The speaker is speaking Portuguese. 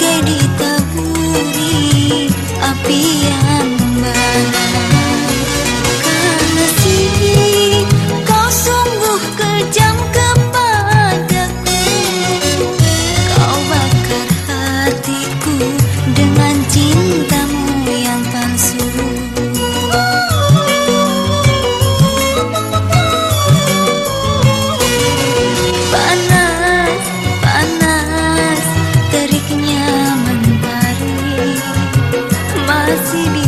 gadita puri apiya тебе.